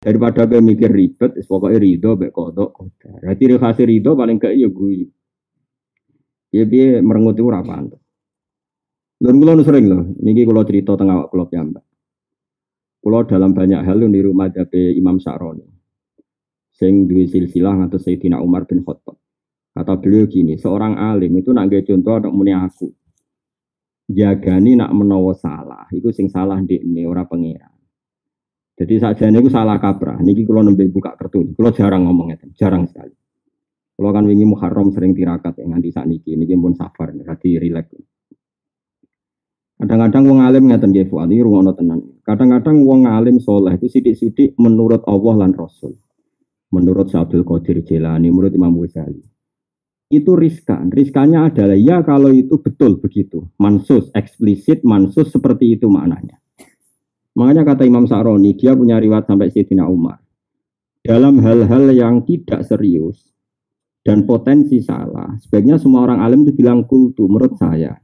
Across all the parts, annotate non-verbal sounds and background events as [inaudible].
Daripada gue mikir ribet, pokoknya ridho, baik kodok, kodar. Jadi khasir ridho paling gak iya gue. Ya biar merengut itu rapan. Lalu kalau sering loh, ini kalau cerita tengah kalau piyambak. Kalau dalam banyak hal di rumah jabe Imam Sa'roni. Sing duwe silsilah atau Sayyidina Umar bin Khattab. Kata beliau gini, seorang alim itu nak contoh ada muni aku. Jagani nak menawa salah, itu sing salah ini orang pengira. Jadi saja ini salah kaprah. Niki kalau nembe buka kartu, kalau jarang ngomong itu, jarang sekali. Kalau kan wingi Muharram sering tirakat ya nganti saat niki, niki pun safar, hati rileks. Kadang-kadang wong alim ngeten nggih Fuad, iki rungono tenan. Kadang-kadang wong alim soleh itu sidik-sidik menurut Allah lan Rasul. Menurut Abdul Qadir Jilani, menurut Imam Ghazali. Itu riskan. Riskannya adalah ya kalau itu betul begitu. Mansus, eksplisit, mansus seperti itu maknanya. Makanya kata Imam Sa'roni, dia punya riwayat sampai Sayyidina Umar. Dalam hal-hal yang tidak serius dan potensi salah, sebaiknya semua orang alim itu bilang kultu, menurut saya.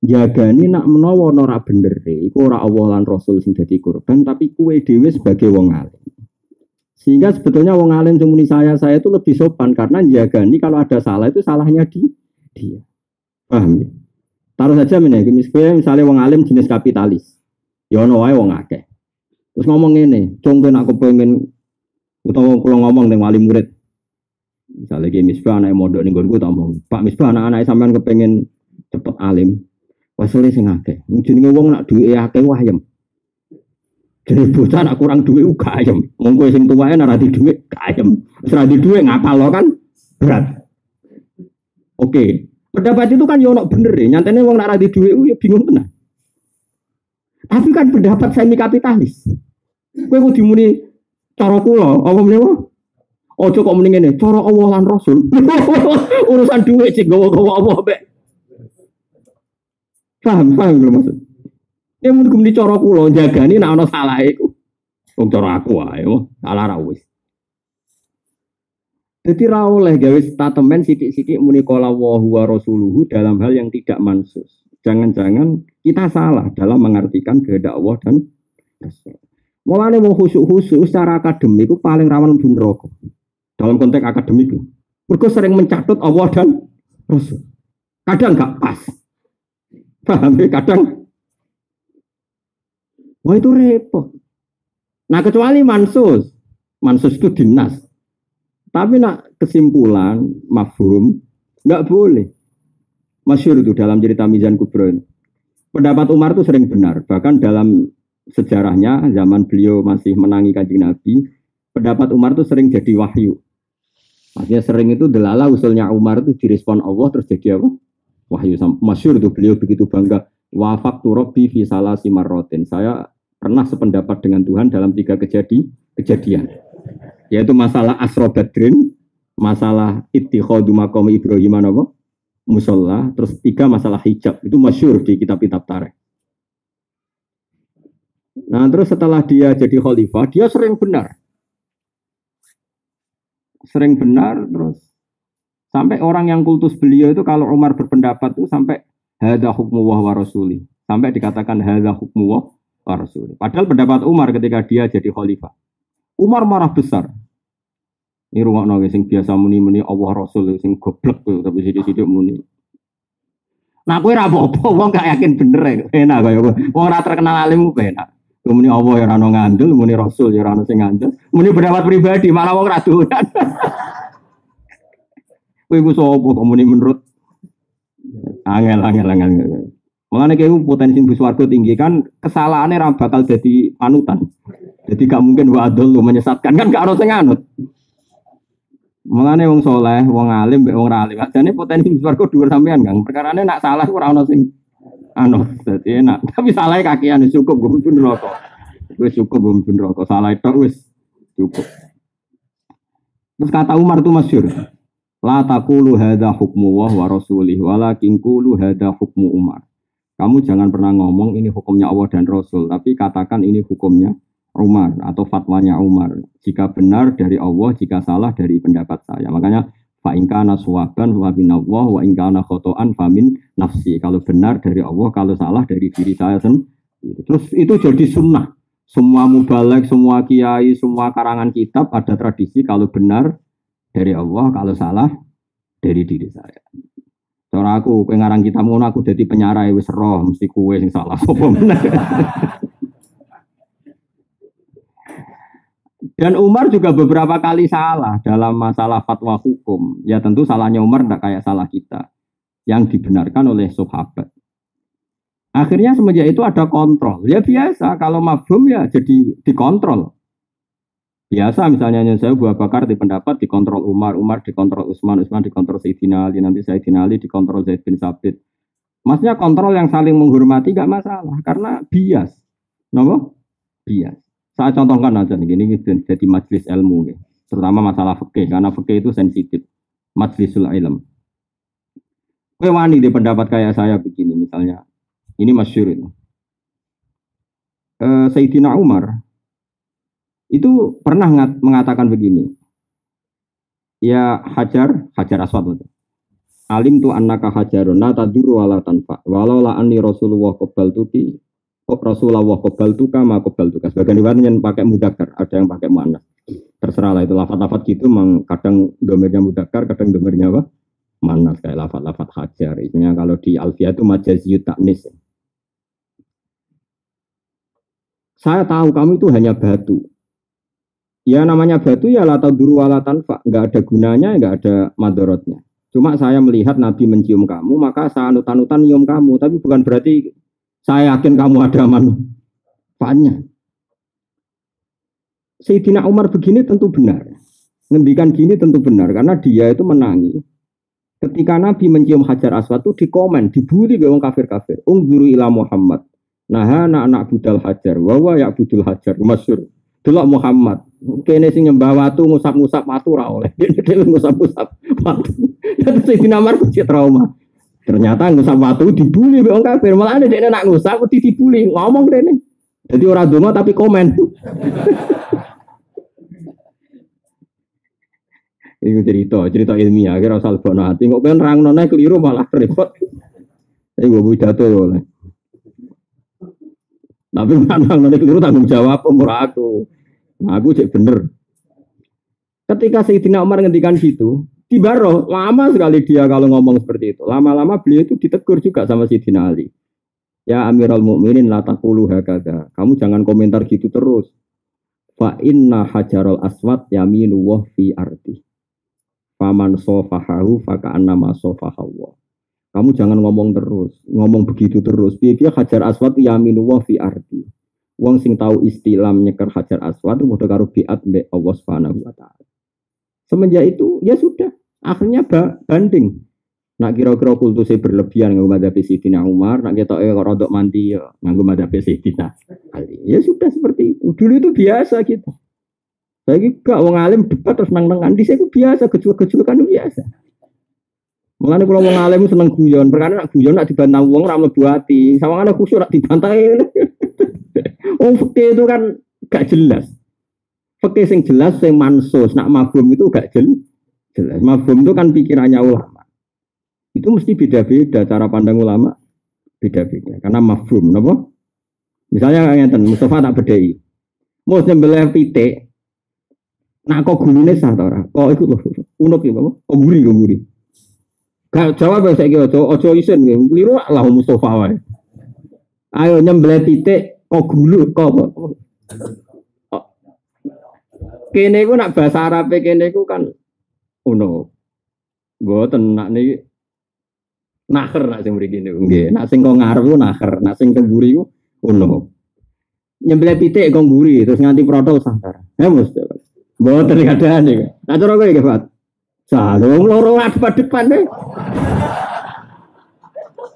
Jagani nak menawa nora bener iku ora Allah lan Rasul sing dadi korban tapi kue dewi sebagai wong alim. Sehingga sebetulnya wong alim cumuni saya saya itu lebih sopan karena jagani kalau ada salah itu salahnya di dia. Paham ya? Taruh saja misalnya, misalnya wong alim jenis kapitalis. Ya ono wae wong akeh. Terus ngomong ini, cung aku pengen utawa kula ngomong dengan wali murid. Misalnya kayak misbah anak modok nih gue ngomong, Pak misbah anak-anak sampean kepengen cepet alim, wasile sing akeh. Jenenge wong nak duwe akeh wayem. Jadi bocah nak kurang duit uga ayem. Wong sing tuwae ora di duit ayem. Wis duit ngapal kan berat. Oke. Pendapat itu kan yo ono bener ya. Nyantene wong nak duit ya bingung tenan. Tapi kan pendapat semi kapitalis. Kowe kudu muni cara kula, apa meneh Ojo kok mending ini, cara Allah lan Rasul. [laughs] Urusan duit sih gawa-gawa Allah be. Paham, paham belum maksud? Ya mungkin kemudian cara kulo jaga ini nak salah itu. Wong cara aku ae, salah ra wis. Jadi ra oleh gawe statement sidik-sidik muni qala wa huwa rasuluhu dalam hal yang tidak mansus. Jangan-jangan kita salah dalam mengartikan kehendak Allah dan. Mulane mau khusyuk-khusyuk secara akademik itu paling rawan neraka. Dalam konteks akademik. Mergo sering mencatut Allah dan Rasul. Kadang nggak pas. Paham ya? Kadang Wah itu repot. Nah kecuali mansus. Mansus itu dinas. Tapi nak kesimpulan, mafhum, nggak boleh. Masyur itu dalam cerita Mizan Kubro ini. Pendapat Umar itu sering benar. Bahkan dalam sejarahnya, zaman beliau masih menangi kajian Nabi, pendapat Umar itu sering jadi wahyu. Maksudnya sering itu delala usulnya Umar itu direspon Allah terus jadi apa? Wahyu. Masyur itu beliau begitu bangga. Wafak Robbi fi salasi marrotin. Saya pernah sependapat dengan Tuhan dalam tiga kejadi, kejadian. Yaitu masalah Asro Badrin, masalah ittikhadu maqam Ibrahim? Musola, terus tiga masalah hijab itu masyur di kitab-kitab tarikh. Nah terus setelah dia jadi khalifah, dia sering benar. Sering benar terus sampai orang yang kultus beliau itu kalau Umar berpendapat itu sampai hadza hukmu wa rasuli. Sampai dikatakan hadza hukmu wa rasuli. Padahal pendapat Umar ketika dia jadi khalifah. Umar marah besar. Ini rumah nabi sing biasa muni muni Allah Rasul sing goblok tuh tapi sidik sidik muni. Nah aku rabu apa wong gak yakin bener ya enak kaya wong ora terkenal alim enak. Muni Allah ya rano ngandel, muni Rasul ya rano sing ngandel, muni pendapat pribadi malah wong ra dolan. [laughs] Kowe ku sapa kok muni menurut angel angel angel. Mengenai kayak potensi bus warga tinggi kan kesalahannya ram bakal jadi panutan. Jadi gak mungkin wadul menyesatkan kan gak harus nganut. Mengane wong soleh, wong alim, wong ralim. Jadi potensi swarga dua sampean kang. Perkara ini nak salah ono sing anu, jadi enak. [laughs] Tapi salah kakian cukup gue pun rokok. Wis cukup gue pun rokok. Salah itu wis cukup. Terus kata Umar tuh masyur. La takulu hadza hukmu wa wa rasulih walakin qulu hadza hukmu Umar. Kamu jangan pernah ngomong ini hukumnya Allah dan Rasul, tapi katakan ini hukumnya Umar atau fatwanya Umar. Jika benar dari Allah, jika salah dari pendapat saya. Makanya fa ingkana suwaban wa minallah wa ingkana khotoan famin nafsi. Kalau benar dari Allah, kalau salah dari diri saya sendiri. Terus itu jadi sunnah. Semua mubalek, semua kiai, semua karangan kitab ada tradisi kalau benar dari Allah, kalau salah dari diri saya. Cara aku kowe ngarang kitab ngono aku jadi penyarai wis roh mesti kue salah [laughs] Dan Umar juga beberapa kali salah dalam masalah fatwa hukum. Ya tentu salahnya Umar tidak kayak salah kita. Yang dibenarkan oleh sahabat. Akhirnya semenjak itu ada kontrol. Ya biasa, kalau mafhum ya jadi dikontrol. Biasa misalnya saya Abu Bakar di pendapat dikontrol Umar, Umar dikontrol Utsman, Utsman dikontrol Sayyidina Ali, nanti Sayyidina Ali dikontrol Zaid bin Sabit. Maksudnya kontrol yang saling menghormati gak masalah karena bias. Nopo? Bias. Saya contohkan aja nih, ini jadi majelis ilmu, nih. terutama masalah fikih karena fikih itu sensitif. Majlisul ilm. Kue wani di pendapat kayak saya begini misalnya, ini masyur itu. Uh, Sayyidina Umar itu pernah mengatakan begini. Ya hajar, hajar aswad. Alim tu annaka hajarun la taduru wala tanfa. Walau la anni Rasulullah qabal tuki Rasulullah qabal tuka ma qabal tuka. Sebagian riwayat yang pakai mudakar, ada yang pakai mana. Terserah lah itu lafat-lafat gitu, memang kadang domirnya mudakar, kadang domirnya apa? Mana kayak lafat-lafat hajar. Isinya kalau di Alfia itu majaziyut taknis. Saya tahu kamu itu hanya batu. Ya namanya batu ya lata duru wala tanfa. Nggak ada gunanya, nggak ada madorotnya. Cuma saya melihat Nabi mencium kamu, maka saya anut-anutan nyium kamu. Tapi bukan berarti saya yakin kamu ada manfaatnya. Sayyidina Umar begini tentu benar. Ngendikan gini tentu benar. Karena dia itu menangi. Ketika Nabi mencium Hajar Aswad itu dikomen, dibully oleh kafir-kafir. Ungzuru ila Muhammad. Nah, anak-anak budal hajar, wawa ya budul hajar, masyur. Delok Muhammad, kene sing nyembah watu ngusap-ngusap watu ora oleh. [laughs] Dia ngusap-ngusap watu. Tapi Sayyidina Umar kok trauma. Ternyata ngusap watu dibully wong kafir. Malah ada nak mesti dibully. Ngomong dene. Jadi orang donga tapi komen. [laughs] Ini cerita, cerita ilmiah. Kira asal bono hati. Nggak pengen rang nona keliru malah repot. Ini gue pidato oleh. Tapi [laughs] memang nanti keliru tanggung jawab umur aku. Nah, aku cek bener. Ketika Sayyidina Umar ngendikan gitu, di Baro lama sekali dia kalau ngomong seperti itu. Lama-lama beliau itu ditegur juga sama Sayyidina Ali. Ya Amirul Mukminin la taqulu hakada. Kamu jangan komentar gitu terus. Fa inna hajarul aswad yaminu wa fi arti. Faman sofahahu faka annama sofahawa. Kamu jangan ngomong terus, ngomong begitu terus. Dia, dia hajar aswad yaminu wa fi arti. Wong sing tahu istilah menyeker hajar aswad itu karo biat be Allah Subhanahu wa taala. Semenjak itu ya sudah, akhirnya banding. Nak kira-kira kultusnya berlebihan nganggo madhab Sayyidina Umar, nak kita eh rodok mandi ya nganggo madhab Sayyidina Ali. Ya sudah seperti itu. Dulu itu biasa gitu. Saya gak wong alim debat terus nang-nangan di saya biasa, kejual-kejual kan biasa. Mengenai kalau mau ngalim seneng guyon, perkara nak guyon nak dibantah uang ramai buati, sama ada khusyuk nak dibantah [laughs] Oh fakir itu kan gak jelas. Fakir yang jelas, yang mansos, nak mafhum itu gak jelas. Jelas, mafhum itu kan pikirannya ulama. Itu mesti beda-beda cara pandang ulama, beda-beda. Karena mafhum, nopo. Misalnya yang Mustafa tak bedai. Mau nyembelih pitik, nak kok gulune sah ta ora? Kok iku lho, unuk ya, kok guri, kok guri. Gak jawab ya saya ojo ojo isen ya. Keliru lah Mustafa wae. Ayo nyembelih titik kok gulu kok. Kene ku nak bahasa Arab kene ku kan uno. Mboten nak niki naker nak sing mriki niku nggih. Nak sing kok ngarep ku naker, nak sing keburi ku uno. Nyembelih titik kok guri terus nganti protol santar. Ya mesti. Mboten kadang iki. Nah cara kowe nggih, Pak. Salung loro depan-depan deh.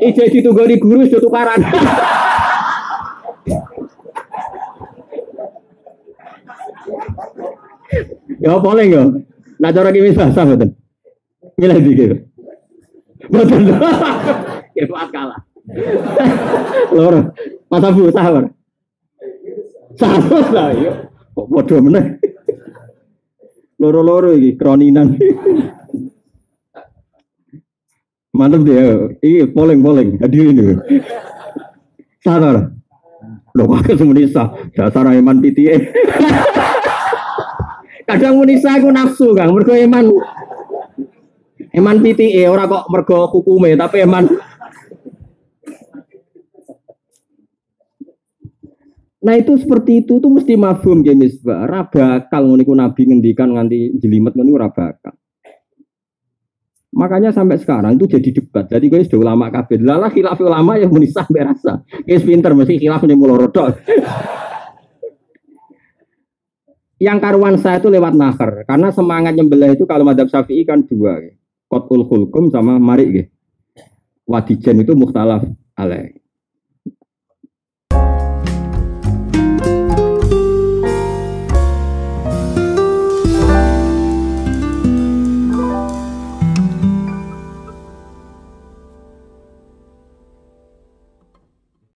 Ije di guru sudah tukaran. [laughs] ya boleh ya. Kimi bahasa betul. Milih dikit. Betul. Ya kuat kalah. [laughs] Loro. Masa bu sahur. Sahur lah ya. Kok bodoh meneh. Loro-loro iki kroninan. Mantap dia. Iki polling-polling hadirin ini. Sadar. Lho kok semunisa dasar iman PTA. [laughs] Kadang munisa aku nafsu Kang, mergo iman Eman PTE ora kok mergo hukume tapi eman Nah itu seperti itu tuh mesti mafhum ya misbah. Ora bakal ngono iku nabi ngendikan nganti jelimet ngono ora bakal. Makanya sampai sekarang itu jadi debat. Jadi gue sudah ulama kabeh. Lala khilaf ulama yang muni sampai rasa. Guys pinter mesti khilaf ning mulo rodok. Yang karuan saya itu lewat nahar karena semangat nyembelih itu kalau madhab syafi'i kan dua kotul hulkum sama mari gitu. Wadijan itu mukhtalaf alaih.